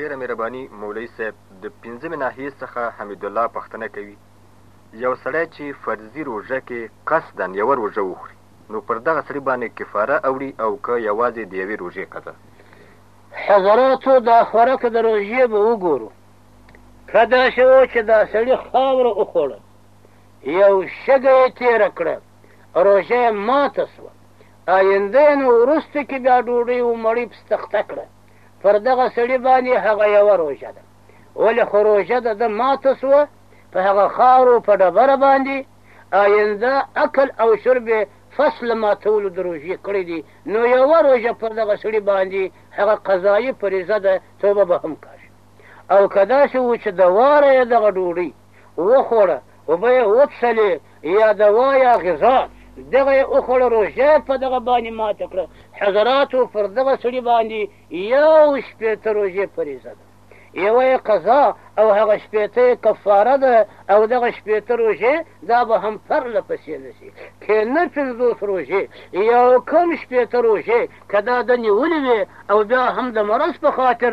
ډیره مهربانی مولوی صاحب د پنځمی ناحیی څخه حمیدالله پښتنه کوی یو سړی چی فرضی روژه کی قصدا یوه روژه وخوری نو پر دغه سړی باندی کفاره اوړی او که یوازی د یوی روژی قضا. حضراتو دا خورک د روژی به وګورو که داسی وو چی دا سړی خاوره وخوړه یو شګه یی تیره کړه روژه یی ماته سوه آینده یی نو وروسته کی بیا ډوډی ومړی پس تخته کړه. پر دغه سړي باندې هغه یوه روژه ده ولې خو روژه د ده ماته سوه په هغه خارو په ډبره باندې آینده عقل او شرب فصل ماتولو د روژې کړی دی نو یوه روژه پر دغه سړي باندې هغه قضایي فریضه ده توبه به هم کاش او که داسې و چې د واره یې دغه ډوډۍ وخوړه اوبه یې وڅښلې یا دوا یا غذا دغه یې وخوړه روژه په دغه باندې ماته کړه حضراتو پر دغه سړي باندې یو شپېته روژې فریضه ده یوه یې قضا او هغه شپېته یې کفاره ده او دغه شپېته روژې دا به هم پرله پسې نه شي که نه پنځوس روژې یو کم شپېته روژې که دا د نیولې وي او بیا هم د مرض په خاطر